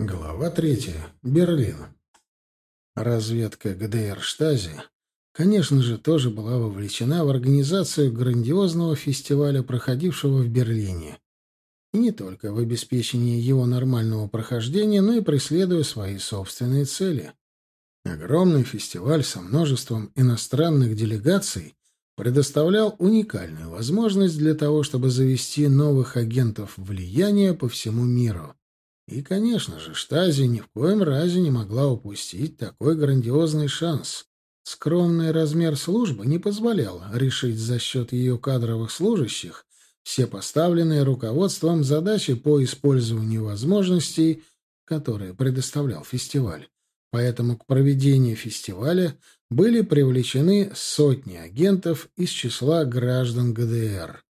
Глава третья. Берлин. Разведка ГДР Штази, конечно же, тоже была вовлечена в организацию грандиозного фестиваля, проходившего в Берлине. И не только в обеспечении его нормального прохождения, но и преследуя свои собственные цели. Огромный фестиваль со множеством иностранных делегаций предоставлял уникальную возможность для того, чтобы завести новых агентов влияния по всему миру. И, конечно же, Штази ни в коем разе не могла упустить такой грандиозный шанс. Скромный размер службы не позволял решить за счет ее кадровых служащих все поставленные руководством задачи по использованию возможностей, которые предоставлял фестиваль. Поэтому к проведению фестиваля были привлечены сотни агентов из числа граждан ГДР.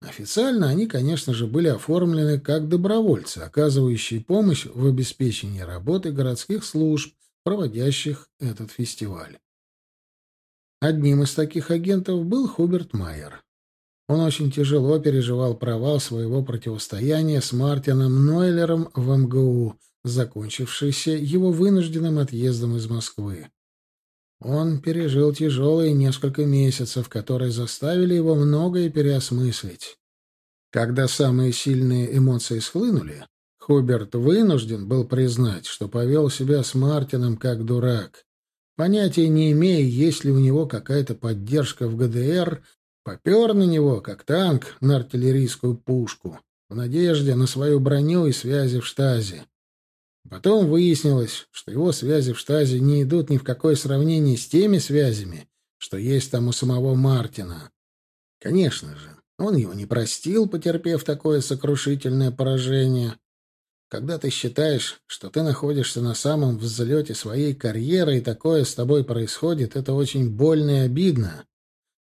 Официально они, конечно же, были оформлены как добровольцы, оказывающие помощь в обеспечении работы городских служб, проводящих этот фестиваль. Одним из таких агентов был Хуберт Майер. Он очень тяжело переживал провал своего противостояния с Мартином Нойлером в МГУ, закончившийся его вынужденным отъездом из Москвы. Он пережил тяжелые несколько месяцев, которые заставили его многое переосмыслить. Когда самые сильные эмоции схлынули, Хуберт вынужден был признать, что повел себя с Мартином как дурак. Понятия не имея, есть ли у него какая-то поддержка в ГДР, попер на него, как танк, на артиллерийскую пушку, в надежде на свою броню и связи в штазе. Потом выяснилось, что его связи в штазе не идут ни в какое сравнение с теми связями, что есть там у самого Мартина. Конечно же, он его не простил, потерпев такое сокрушительное поражение. Когда ты считаешь, что ты находишься на самом взлете своей карьеры, и такое с тобой происходит, это очень больно и обидно.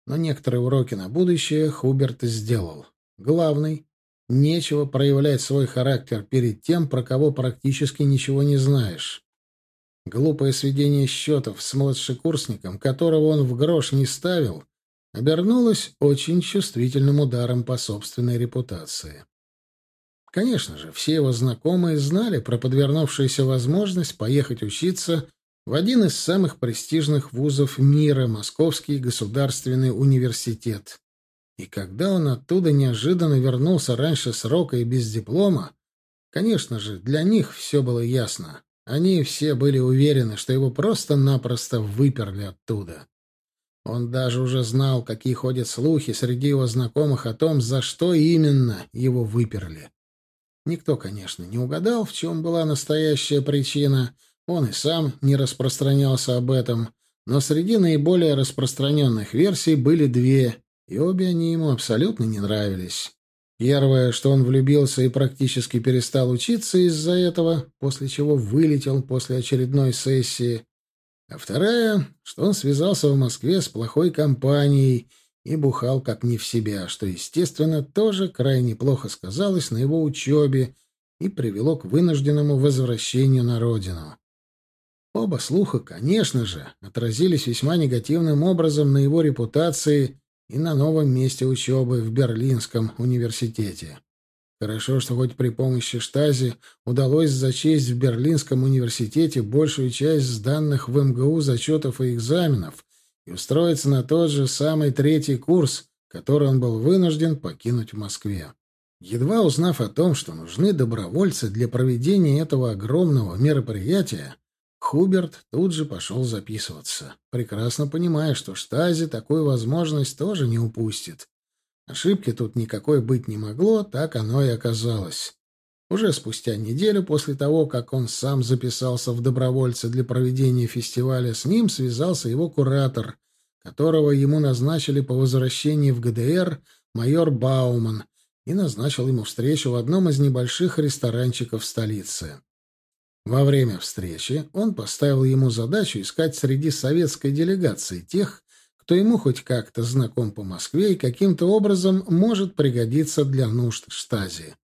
Но некоторые уроки на будущее Хуберт сделал. Главный Нечего проявлять свой характер перед тем, про кого практически ничего не знаешь. Глупое сведение счетов с младшекурсником, которого он в грош не ставил, обернулось очень чувствительным ударом по собственной репутации. Конечно же, все его знакомые знали про подвернувшуюся возможность поехать учиться в один из самых престижных вузов мира — Московский государственный университет. И когда он оттуда неожиданно вернулся раньше срока и без диплома, конечно же, для них все было ясно. Они все были уверены, что его просто-напросто выперли оттуда. Он даже уже знал, какие ходят слухи среди его знакомых о том, за что именно его выперли. Никто, конечно, не угадал, в чем была настоящая причина. Он и сам не распространялся об этом. Но среди наиболее распространенных версий были две, и обе они ему абсолютно не нравились. Первое, что он влюбился и практически перестал учиться из-за этого, после чего вылетел после очередной сессии. А вторая, что он связался в Москве с плохой компанией и бухал как не в себя, что, естественно, тоже крайне плохо сказалось на его учебе и привело к вынужденному возвращению на родину. Оба слуха, конечно же, отразились весьма негативным образом на его репутации и на новом месте учебы в Берлинском университете. Хорошо, что хоть при помощи штази удалось зачесть в Берлинском университете большую часть сданных в МГУ зачетов и экзаменов и устроиться на тот же самый третий курс, который он был вынужден покинуть в Москве. Едва узнав о том, что нужны добровольцы для проведения этого огромного мероприятия, Хуберт тут же пошел записываться, прекрасно понимая, что Штази такую возможность тоже не упустит. Ошибки тут никакой быть не могло, так оно и оказалось. Уже спустя неделю после того, как он сам записался в добровольцы для проведения фестиваля, с ним связался его куратор, которого ему назначили по возвращении в ГДР майор Бауман, и назначил ему встречу в одном из небольших ресторанчиков столицы. Во время встречи он поставил ему задачу искать среди советской делегации тех, кто ему хоть как-то знаком по Москве и каким-то образом может пригодиться для нужд штази.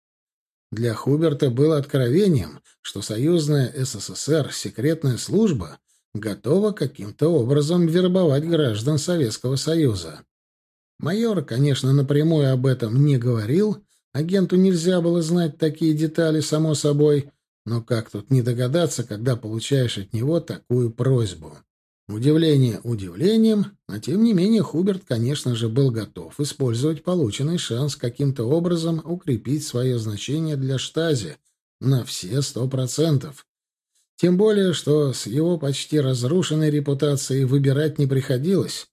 Для Хуберта было откровением, что союзная СССР секретная служба готова каким-то образом вербовать граждан Советского Союза. Майор, конечно, напрямую об этом не говорил, агенту нельзя было знать такие детали, само собой, Но как тут не догадаться, когда получаешь от него такую просьбу? Удивление удивлением, но тем не менее Хуберт, конечно же, был готов использовать полученный шанс каким-то образом укрепить свое значение для штази на все сто процентов. Тем более, что с его почти разрушенной репутацией выбирать не приходилось.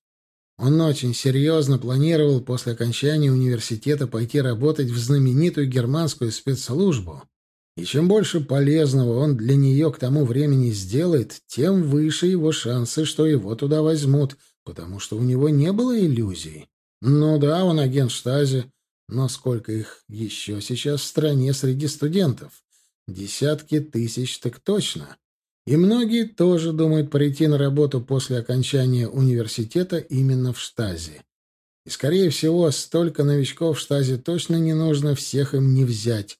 Он очень серьезно планировал после окончания университета пойти работать в знаменитую германскую спецслужбу. И чем больше полезного он для нее к тому времени сделает, тем выше его шансы, что его туда возьмут, потому что у него не было иллюзий. Ну да, он агент Штази, но сколько их еще сейчас в стране среди студентов? Десятки тысяч так точно. И многие тоже думают прийти на работу после окончания университета именно в Штази. И, скорее всего, столько новичков в Штазе точно не нужно, всех им не взять.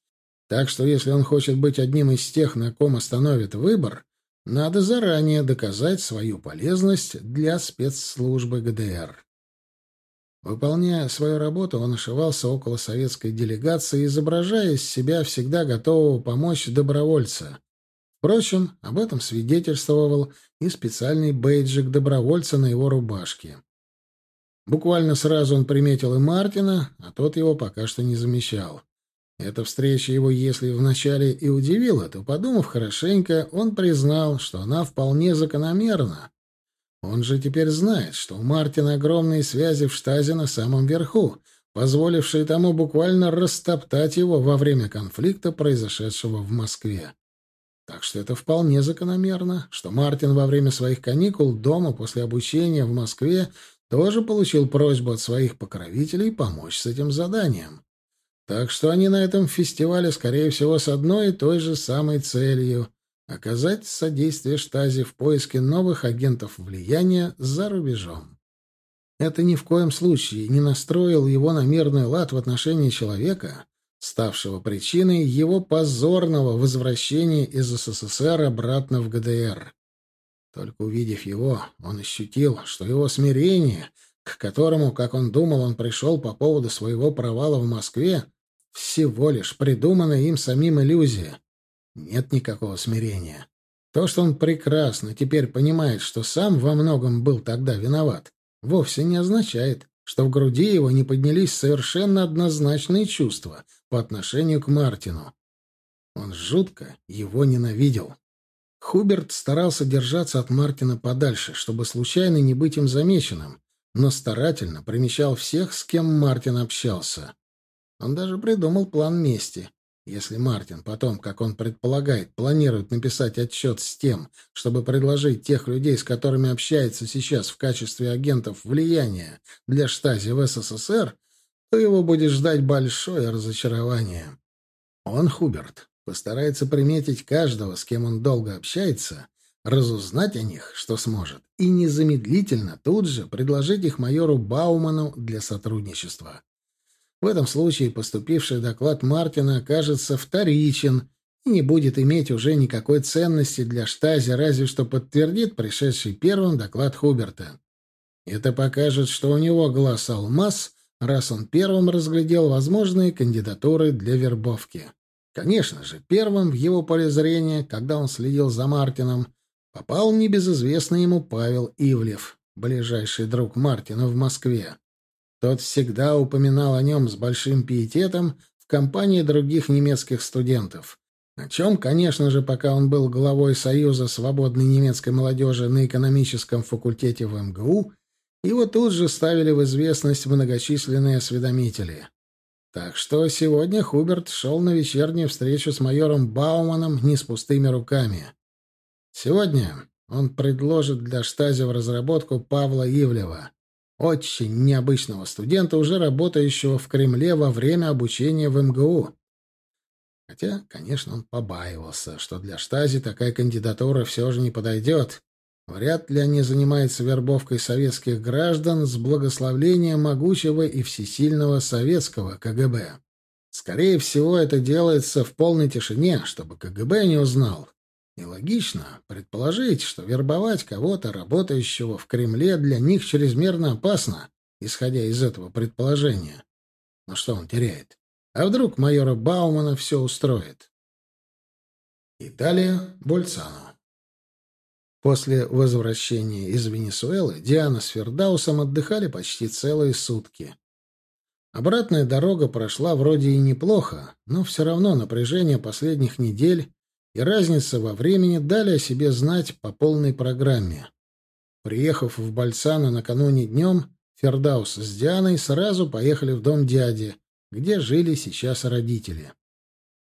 Так что, если он хочет быть одним из тех, на ком остановит выбор, надо заранее доказать свою полезность для спецслужбы ГДР. Выполняя свою работу, он ошивался около советской делегации, изображая из себя всегда готового помочь добровольца. Впрочем, об этом свидетельствовал и специальный бейджик добровольца на его рубашке. Буквально сразу он приметил и Мартина, а тот его пока что не замечал. Эта встреча его, если вначале и удивила, то, подумав хорошенько, он признал, что она вполне закономерна. Он же теперь знает, что у Мартина огромные связи в штазе на самом верху, позволившие тому буквально растоптать его во время конфликта, произошедшего в Москве. Так что это вполне закономерно, что Мартин во время своих каникул дома после обучения в Москве тоже получил просьбу от своих покровителей помочь с этим заданием. Так что они на этом фестивале, скорее всего, с одной и той же самой целью — оказать содействие Штази в поиске новых агентов влияния за рубежом. Это ни в коем случае не настроил его на мирный лад в отношении человека, ставшего причиной его позорного возвращения из СССР обратно в ГДР. Только увидев его, он ощутил, что его смирение, к которому, как он думал, он пришел по поводу своего провала в Москве, всего лишь придуманная им самим иллюзия. Нет никакого смирения. То, что он прекрасно теперь понимает, что сам во многом был тогда виноват, вовсе не означает, что в груди его не поднялись совершенно однозначные чувства по отношению к Мартину. Он жутко его ненавидел. Хуберт старался держаться от Мартина подальше, чтобы случайно не быть им замеченным, но старательно примечал всех, с кем Мартин общался. Он даже придумал план мести. Если Мартин потом, как он предполагает, планирует написать отчет с тем, чтобы предложить тех людей, с которыми общается сейчас в качестве агентов влияния для штази в СССР, то его будет ждать большое разочарование. Он, Хуберт, постарается приметить каждого, с кем он долго общается, разузнать о них, что сможет, и незамедлительно тут же предложить их майору Бауману для сотрудничества. В этом случае поступивший доклад Мартина окажется вторичен и не будет иметь уже никакой ценности для штази, разве что подтвердит пришедший первым доклад Хуберта. Это покажет, что у него глаз алмаз, раз он первым разглядел возможные кандидатуры для вербовки. Конечно же, первым в его поле зрения, когда он следил за Мартином, попал небезызвестный ему Павел Ивлев, ближайший друг Мартина в Москве. Тот всегда упоминал о нем с большим пиететом в компании других немецких студентов. О чем, конечно же, пока он был главой Союза свободной немецкой молодежи на экономическом факультете в МГУ, его тут же ставили в известность многочисленные осведомители. Так что сегодня Хуберт шел на вечернюю встречу с майором Бауманом не с пустыми руками. Сегодня он предложит для штази в разработку Павла Ивлева, очень необычного студента, уже работающего в Кремле во время обучения в МГУ. Хотя, конечно, он побаивался, что для штази такая кандидатура все же не подойдет. Вряд ли они занимаются вербовкой советских граждан с благословления могучего и всесильного советского КГБ. Скорее всего, это делается в полной тишине, чтобы КГБ не узнал. И логично предположить, что вербовать кого-то, работающего в Кремле, для них чрезмерно опасно, исходя из этого предположения. Но что он теряет? А вдруг майора Баумана все устроит? Италия, Больцано. После возвращения из Венесуэлы Диана с Фердаусом отдыхали почти целые сутки. Обратная дорога прошла вроде и неплохо, но все равно напряжение последних недель и разница во времени дали о себе знать по полной программе. Приехав в Бальсано накануне днем, Фердаус с Дианой сразу поехали в дом дяди, где жили сейчас родители.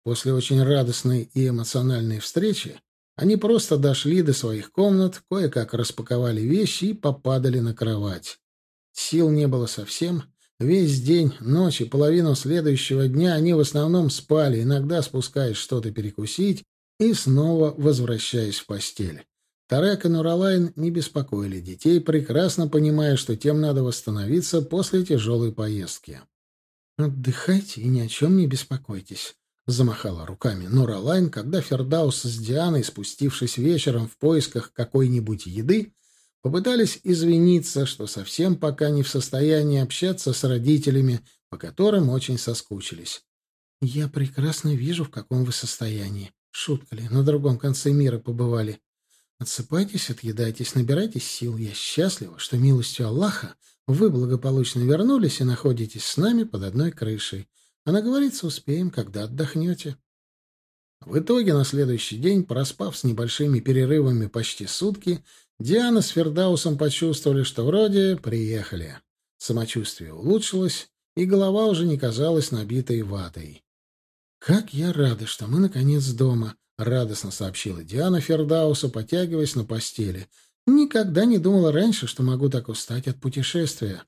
После очень радостной и эмоциональной встречи они просто дошли до своих комнат, кое-как распаковали вещи и попадали на кровать. Сил не было совсем. Весь день, ночь и половину следующего дня они в основном спали, иногда спускаясь что-то перекусить и снова возвращаясь в постель. Тарек и Нуралайн не беспокоили детей, прекрасно понимая, что тем надо восстановиться после тяжелой поездки. «Отдыхайте и ни о чем не беспокойтесь», — замахала руками Нуралайн, когда Фердаус с Дианой, спустившись вечером в поисках какой-нибудь еды, попытались извиниться, что совсем пока не в состоянии общаться с родителями, по которым очень соскучились. «Я прекрасно вижу, в каком вы состоянии. Шутка ли, на другом конце мира побывали. Отсыпайтесь, отъедайтесь, набирайтесь сил. Я счастлива, что милостью Аллаха вы благополучно вернулись и находитесь с нами под одной крышей. А наговориться успеем, когда отдохнете. В итоге на следующий день, проспав с небольшими перерывами почти сутки, Диана с Фердаусом почувствовали, что вроде приехали. Самочувствие улучшилось, и голова уже не казалась набитой ватой. «Как я рада, что мы, наконец, дома!» — радостно сообщила Диана Фердаусу, потягиваясь на постели. «Никогда не думала раньше, что могу так устать от путешествия».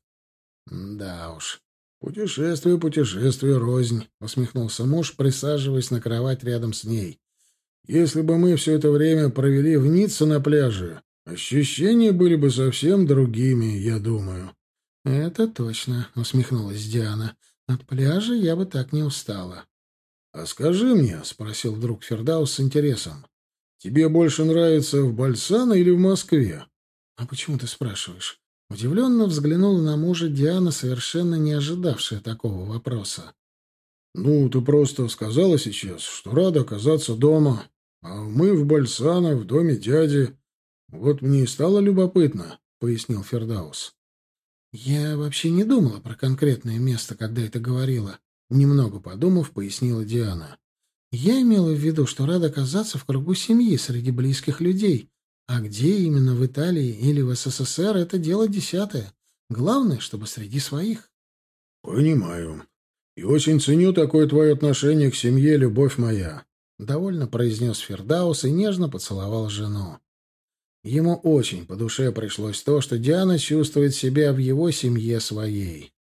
«Да уж, путешествие, путешествие, рознь», — усмехнулся муж, присаживаясь на кровать рядом с ней. «Если бы мы все это время провели в Ницце на пляже, ощущения были бы совсем другими, я думаю». «Это точно», — усмехнулась Диана. «От пляжа я бы так не устала». «А скажи мне», — спросил вдруг Фердаус с интересом, — «тебе больше нравится в Бальсано или в Москве?» «А почему ты спрашиваешь?» Удивленно взглянула на мужа Диана, совершенно не ожидавшая такого вопроса. «Ну, ты просто сказала сейчас, что рада оказаться дома, а мы в Бальсано, в доме дяди. Вот мне и стало любопытно», — пояснил Фердаус. «Я вообще не думала про конкретное место, когда это говорила», Немного подумав, пояснила Диана. Я имела в виду, что рада оказаться в кругу семьи среди близких людей. А где именно в Италии или в СССР, это дело десятое. Главное, чтобы среди своих. Понимаю. И очень ценю такое твое отношение к семье, любовь моя. Довольно произнес Фердаус и нежно поцеловал жену. Ему очень по душе пришлось то, что Диана чувствует себя в его семье своей.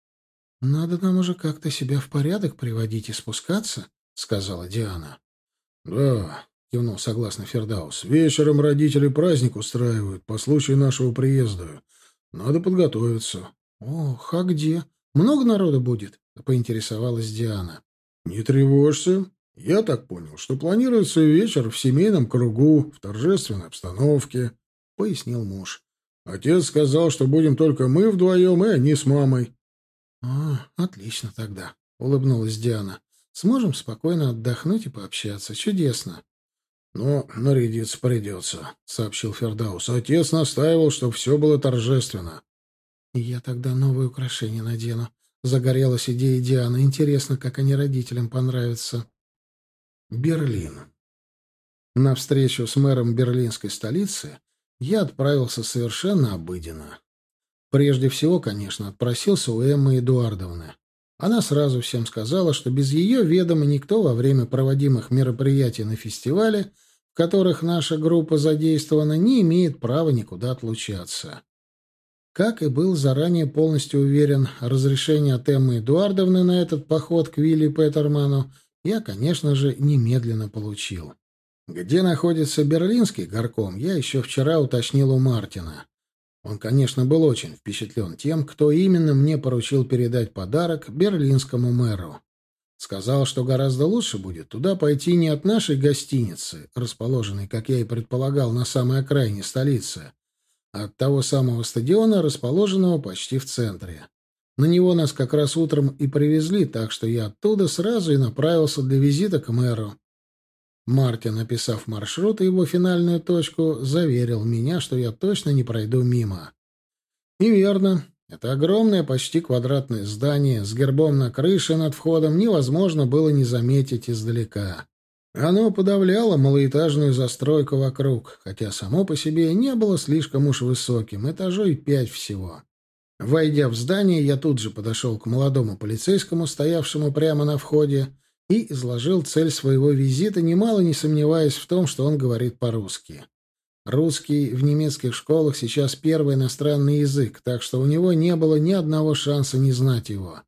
«Надо нам уже как-то себя в порядок приводить и спускаться», — сказала Диана. «Да», — кивнул согласно Фердаус, — «вечером родители праздник устраивают по случаю нашего приезда. Надо подготовиться». «Ох, а где? Много народу будет?» — поинтересовалась Диана. «Не тревожься. Я так понял, что планируется вечер в семейном кругу, в торжественной обстановке», — пояснил муж. «Отец сказал, что будем только мы вдвоем, и они с мамой. «А, отлично тогда», — улыбнулась Диана. «Сможем спокойно отдохнуть и пообщаться. Чудесно». «Но нарядиться придется», — сообщил Фердаус. «Отец настаивал, чтобы все было торжественно». «Я тогда новые украшения надену». Загорелась идея Дианы. Интересно, как они родителям понравятся. Берлин. На встречу с мэром берлинской столицы я отправился совершенно обыденно. Прежде всего, конечно, отпросился у Эммы Эдуардовны. Она сразу всем сказала, что без ее ведома никто во время проводимых мероприятий на фестивале, в которых наша группа задействована, не имеет права никуда отлучаться. Как и был заранее полностью уверен, разрешение от Эммы Эдуардовны на этот поход к Вилли Петерману я, конечно же, немедленно получил. Где находится берлинский горком, я еще вчера уточнил у Мартина. Он, конечно, был очень впечатлен тем, кто именно мне поручил передать подарок берлинскому мэру. Сказал, что гораздо лучше будет туда пойти не от нашей гостиницы, расположенной, как я и предполагал, на самой окраине столицы, а от того самого стадиона, расположенного почти в центре. На него нас как раз утром и привезли, так что я оттуда сразу и направился для визита к мэру. Мартин, написав маршрут и его финальную точку, заверил меня, что я точно не пройду мимо. И верно. Это огромное, почти квадратное здание с гербом на крыше над входом невозможно было не заметить издалека. Оно подавляло малоэтажную застройку вокруг, хотя само по себе не было слишком уж высоким, этажей пять всего. Войдя в здание, я тут же подошел к молодому полицейскому, стоявшему прямо на входе, и изложил цель своего визита, немало не сомневаясь в том, что он говорит по-русски. Русский в немецких школах сейчас первый иностранный язык, так что у него не было ни одного шанса не знать его.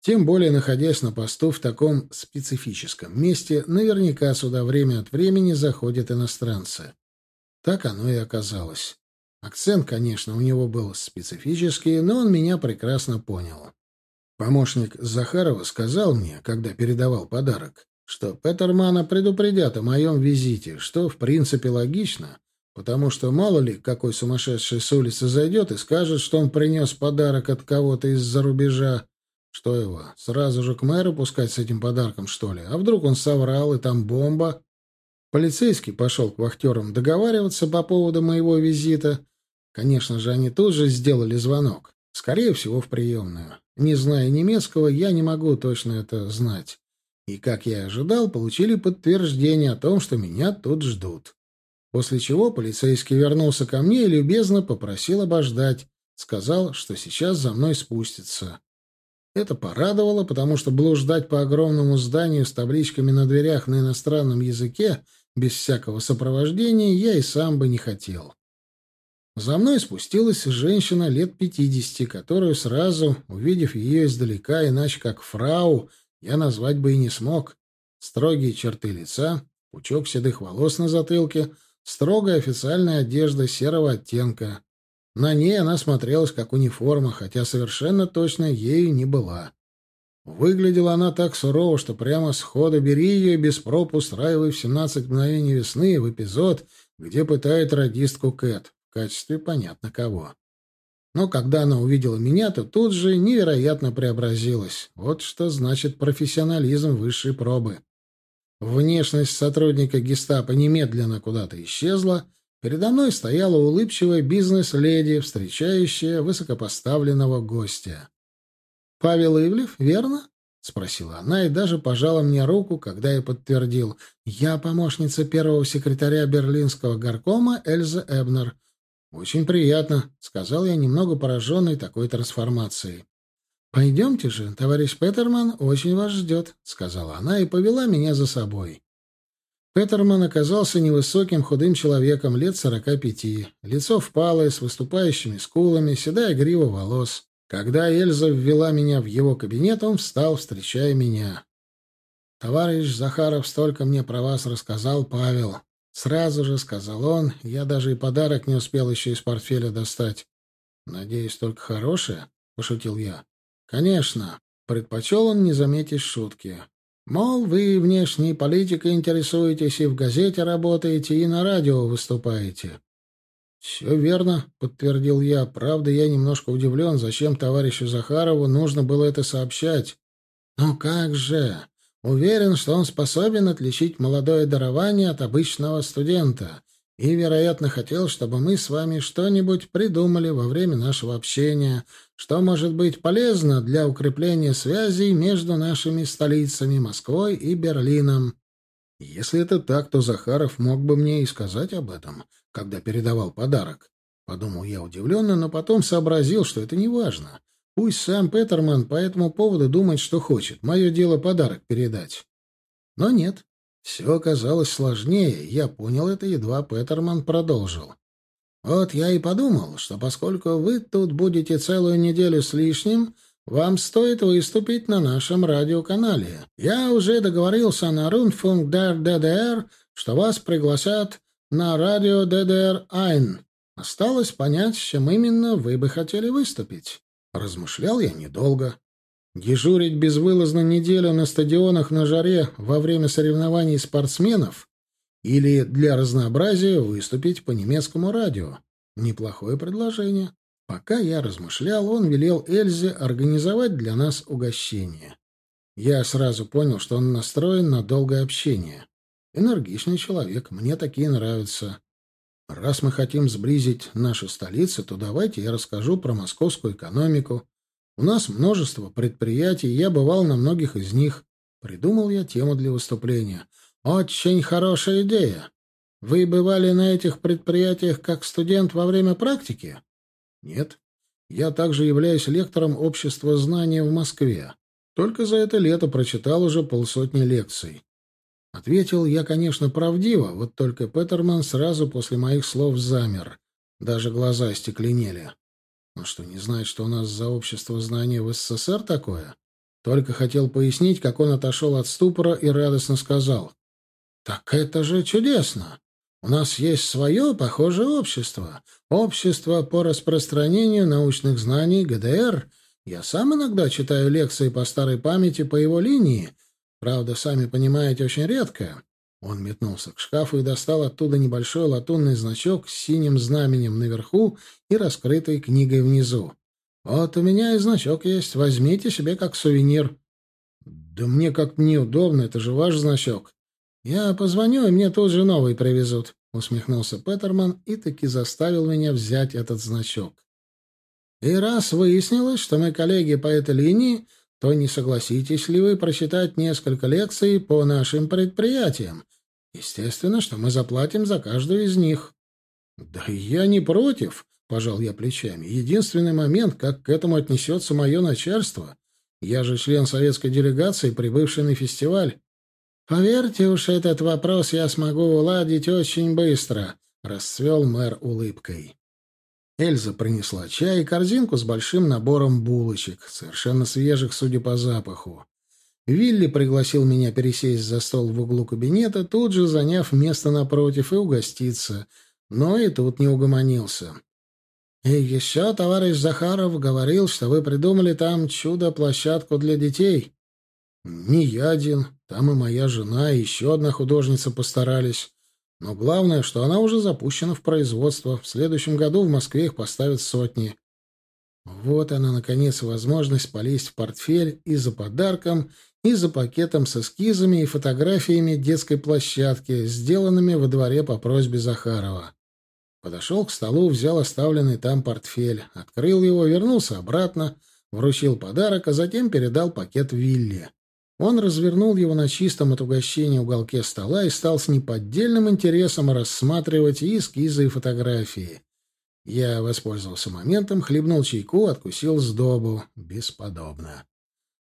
Тем более, находясь на посту в таком специфическом месте, наверняка сюда время от времени заходят иностранцы. Так оно и оказалось. Акцент, конечно, у него был специфический, но он меня прекрасно понял. Помощник Захарова сказал мне, когда передавал подарок, что Петермана предупредят о моем визите, что, в принципе, логично, потому что мало ли какой сумасшедший с улицы зайдет и скажет, что он принес подарок от кого-то из-за рубежа. Что его, сразу же к мэру пускать с этим подарком, что ли? А вдруг он соврал, и там бомба? Полицейский пошел к вахтерам договариваться по поводу моего визита. Конечно же, они тут же сделали звонок. Скорее всего, в приемную. Не зная немецкого, я не могу точно это знать. И, как я и ожидал, получили подтверждение о том, что меня тут ждут. После чего полицейский вернулся ко мне и любезно попросил обождать. Сказал, что сейчас за мной спустится. Это порадовало, потому что блуждать по огромному зданию с табличками на дверях на иностранном языке без всякого сопровождения я и сам бы не хотел. За мной спустилась женщина лет пятидесяти, которую сразу, увидев ее издалека, иначе как фрау, я назвать бы и не смог. Строгие черты лица, пучок седых волос на затылке — Строгая официальная одежда серого оттенка. На ней она смотрелась как униформа, хотя совершенно точно ею не была. Выглядела она так сурово, что прямо сходу бери ее без проб устраивай в «17 мгновений весны» в эпизод, где пытает радистку Кэт, качестве понятно кого. Но когда она увидела меня, то тут же невероятно преобразилась. Вот что значит профессионализм высшей пробы. Внешность сотрудника гестапо немедленно куда-то исчезла. Передо мной стояла улыбчивая бизнес-леди, встречающая высокопоставленного гостя. «Павел Ивлев, верно?» — спросила она и даже пожала мне руку, когда я подтвердил. «Я помощница первого секретаря Берлинского горкома Эльза Эбнер». «Очень приятно», — сказал я, немного пораженный такой трансформацией. «Пойдемте же, товарищ Петерман очень вас ждет», — сказала она и повела меня за собой. Петерман оказался невысоким худым человеком лет сорока пяти, лицо впалое, с выступающими скулами, седая грива волос. Когда Эльза ввела меня в его кабинет, он встал, встречая меня. «Товарищ Захаров столько мне про вас рассказал, Павел». Сразу же сказал он, я даже и подарок не успел еще из портфеля достать. «Надеюсь, только хорошее?» — пошутил я. Конечно, предпочел он не заметить шутки. Мол, вы внешней политикой интересуетесь и в газете работаете, и на радио выступаете. «Все верно», — подтвердил я. «Правда, я немножко удивлен, зачем товарищу Захарову нужно было это сообщать. Ну как же! Уверен, что он способен отличить молодое дарование от обычного студента и, вероятно, хотел, чтобы мы с вами что-нибудь придумали во время нашего общения, что может быть полезно для укрепления связей между нашими столицами Москвой и Берлином. Если это так, то Захаров мог бы мне и сказать об этом, когда передавал подарок. Подумал я удивленно, но потом сообразил, что это не важно. Пусть сам Петерман по этому поводу думает, что хочет. Мое дело подарок передать. Но нет, все оказалось сложнее, я понял это, едва Петерман продолжил. «Вот я и подумал, что поскольку вы тут будете целую неделю с лишним, вам стоит выступить на нашем радиоканале. Я уже договорился на Rundfunk der DDR, что вас пригласят на радио DDR-1. Осталось понять, с чем именно вы бы хотели выступить». Размышлял я недолго. Дежурить безвылазно неделю на стадионах на жаре во время соревнований спортсменов или для разнообразия выступить по немецкому радио. Неплохое предложение. Пока я размышлял, он велел Эльзе организовать для нас угощение. Я сразу понял, что он настроен на долгое общение. Энергичный человек, мне такие нравятся. Раз мы хотим сблизить наши столицы, то давайте я расскажу про московскую экономику. У нас множество предприятий, я бывал на многих из них. Придумал я тему для выступления. Очень хорошая идея. Вы бывали на этих предприятиях как студент во время практики? Нет. Я также являюсь лектором общества знания в Москве. Только за это лето прочитал уже полсотни лекций. Ответил я, конечно, правдиво, вот только Петерман сразу после моих слов замер. Даже глаза остекленели. Он что, не знает, что у нас за общество знания в СССР такое? Только хотел пояснить, как он отошел от ступора и радостно сказал. «Так это же чудесно! У нас есть свое похожее общество. Общество по распространению научных знаний ГДР. Я сам иногда читаю лекции по старой памяти по его линии. Правда, сами понимаете, очень редко. Он метнулся к шкафу и достал оттуда небольшой латунный значок с синим знаменем наверху и раскрытой книгой внизу. «Вот у меня и значок есть. Возьмите себе как сувенир». «Да мне как-то неудобно, это же ваш значок». «Я позвоню, и мне тут же новый привезут», — усмехнулся Петерман и таки заставил меня взять этот значок. «И раз выяснилось, что мы коллеги по этой линии, то не согласитесь ли вы прочитать несколько лекций по нашим предприятиям? Естественно, что мы заплатим за каждую из них». «Да я не против», — пожал я плечами. «Единственный момент, как к этому отнесется мое начальство. Я же член советской делегации, прибывший на фестиваль». «Поверьте уж, этот вопрос я смогу уладить очень быстро», — расцвел мэр улыбкой. Эльза принесла чай и корзинку с большим набором булочек, совершенно свежих, судя по запаху. Вилли пригласил меня пересесть за стол в углу кабинета, тут же заняв место напротив и угоститься, но и тут не угомонился. «И еще товарищ Захаров говорил, что вы придумали там чудо-площадку для детей». «Не я один, там и моя жена, и еще одна художница постарались». Но главное, что она уже запущена в производство. В следующем году в Москве их поставят сотни. Вот она, наконец, возможность полезть в портфель и за подарком, и за пакетом с эскизами и фотографиями детской площадки, сделанными во дворе по просьбе Захарова. Подошел к столу, взял оставленный там портфель, открыл его, вернулся обратно, вручил подарок, а затем передал пакет Вилли. Он развернул его на чистом от угощения уголке стола и стал с неподдельным интересом рассматривать и эскизы, и фотографии. Я воспользовался моментом, хлебнул чайку, откусил сдобу. Бесподобно.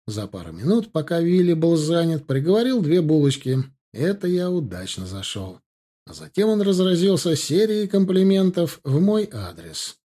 За пару минут, пока Вилли был занят, приговорил две булочки. Это я удачно зашел. А затем он разразился серией комплиментов в мой адрес.